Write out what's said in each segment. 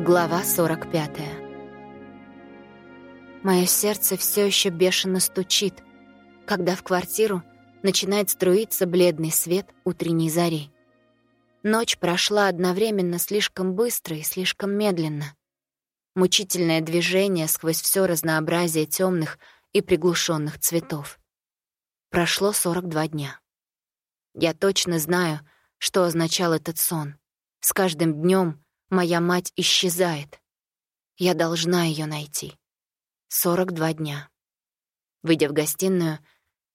Глава 45. Мое сердце все еще бешено стучит, когда в квартиру начинает струиться бледный свет утренней зари. Ночь прошла одновременно слишком быстро и слишком медленно. Мучительное движение сквозь все разнообразие темных и приглушенных цветов. Прошло 42 дня. Я точно знаю, что означал этот сон. С каждым днем моя мать исчезает. Я должна ее найти. 42 дня. Выйдя в гостиную,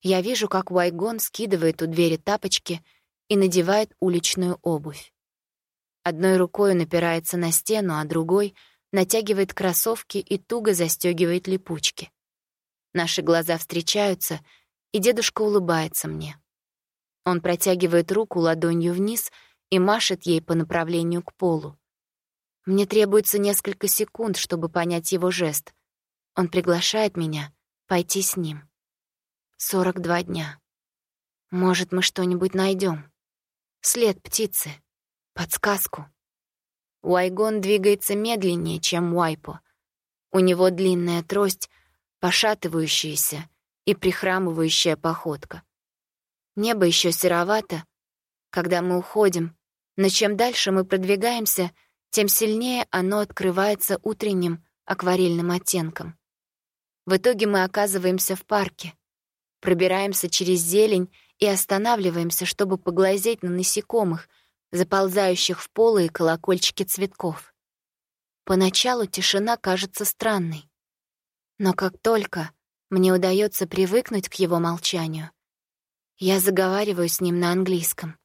я вижу, как Уайгон скидывает у двери тапочки и надевает уличную обувь. Одной рукой он опирается на стену, а другой натягивает кроссовки и туго застегивает липучки. Наши глаза встречаются, и дедушка улыбается мне. Он протягивает руку ладонью вниз и машет ей по направлению к полу. Мне требуется несколько секунд, чтобы понять его жест. Он приглашает меня пойти с ним. 42 дня. Может, мы что-нибудь найдем? След птицы. Подсказку. Уайгон двигается медленнее, чем Уайпо. У него длинная трость, пошатывающаяся и прихрамывающая походка. Небо еще серовато, когда мы уходим, но чем дальше мы продвигаемся, тем сильнее оно открывается утренним акварельным оттенком. В итоге мы оказываемся в парке пробираемся через зелень и останавливаемся, чтобы поглазеть на насекомых, заползающих в полы и колокольчики цветков. Поначалу тишина кажется странной. Но как только мне удается привыкнуть к его молчанию, я заговариваю с ним на английском.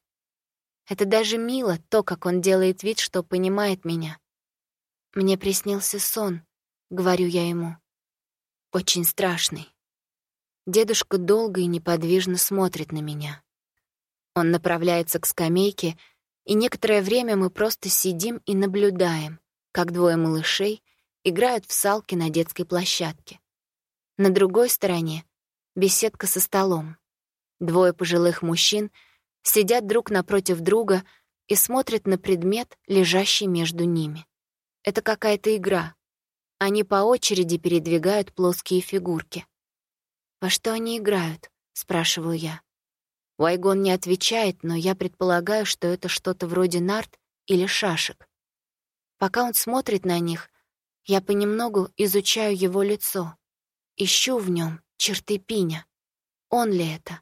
Это даже мило, то, как он делает вид, что понимает меня. «Мне приснился сон», — говорю я ему. «Очень страшный. Дедушка долго и неподвижно смотрит на меня. Он направляется к скамейке, и некоторое время мы просто сидим и наблюдаем, как двое малышей играют в салки на детской площадке. На другой стороне — беседка со столом. Двое пожилых мужчин сидят друг напротив друга и смотрят на предмет, лежащий между ними. Это какая-то игра. Они по очереди передвигают плоские фигурки. «Во что они играют?» — спрашиваю я. Уайгон не отвечает, но я предполагаю, что это что-то вроде нарт или шашек. Пока он смотрит на них, я понемногу изучаю его лицо. Ищу в нем черты пиня. Он ли это?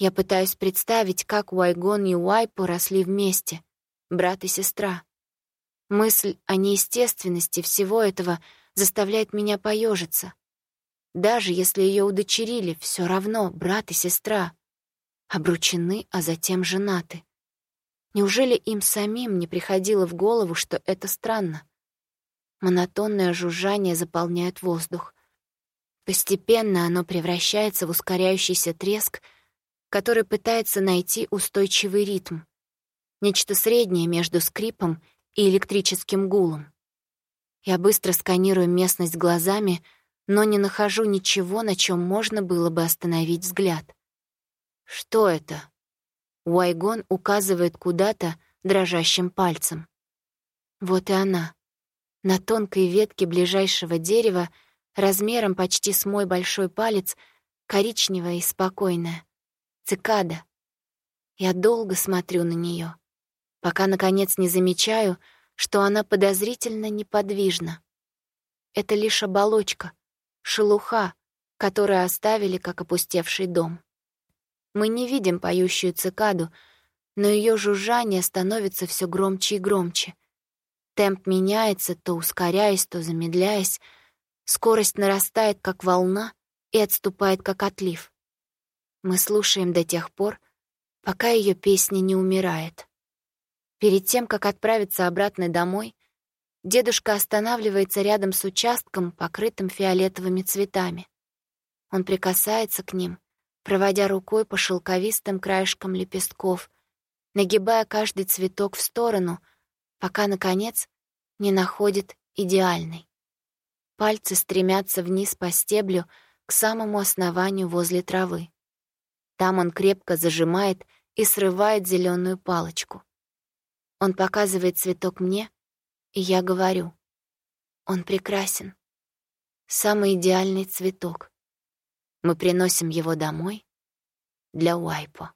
Я пытаюсь представить, как Уайгон и Уайпу росли вместе, брат и сестра. Мысль о неестественности всего этого заставляет меня поежиться. Даже если ее удочерили, все равно брат и сестра. Обручены, а затем женаты. Неужели им самим не приходило в голову, что это странно? Монотонное жужжание заполняет воздух. Постепенно оно превращается в ускоряющийся треск, который пытается найти устойчивый ритм. Нечто среднее между скрипом и электрическим гулом. Я быстро сканирую местность глазами — но не нахожу ничего, на чем можно было бы остановить взгляд. «Что это?» Уайгон указывает куда-то дрожащим пальцем. Вот и она. На тонкой ветке ближайшего дерева, размером почти с мой большой палец, коричневая и спокойная. Цикада. Я долго смотрю на нее, пока, наконец, не замечаю, что она подозрительно неподвижна. Это лишь оболочка, шелуха, которую оставили как опустевший дом. Мы не видим поющую цикаду, но ее жужжание становится все громче и громче. Темп меняется, то ускоряясь, то замедляясь. Скорость нарастает, как волна, и отступает, как отлив. Мы слушаем до тех пор, пока ее песня не умирает. Перед тем, как отправиться обратно домой, Дедушка останавливается рядом с участком, покрытым фиолетовыми цветами. Он прикасается к ним, проводя рукой по шелковистым краешкам лепестков, нагибая каждый цветок в сторону, пока, наконец, не находит идеальный. Пальцы стремятся вниз по стеблю к самому основанию возле травы. Там он крепко зажимает и срывает зеленую палочку. Он показывает цветок мне, И я говорю, он прекрасен. Самый идеальный цветок. Мы приносим его домой для Уайпо.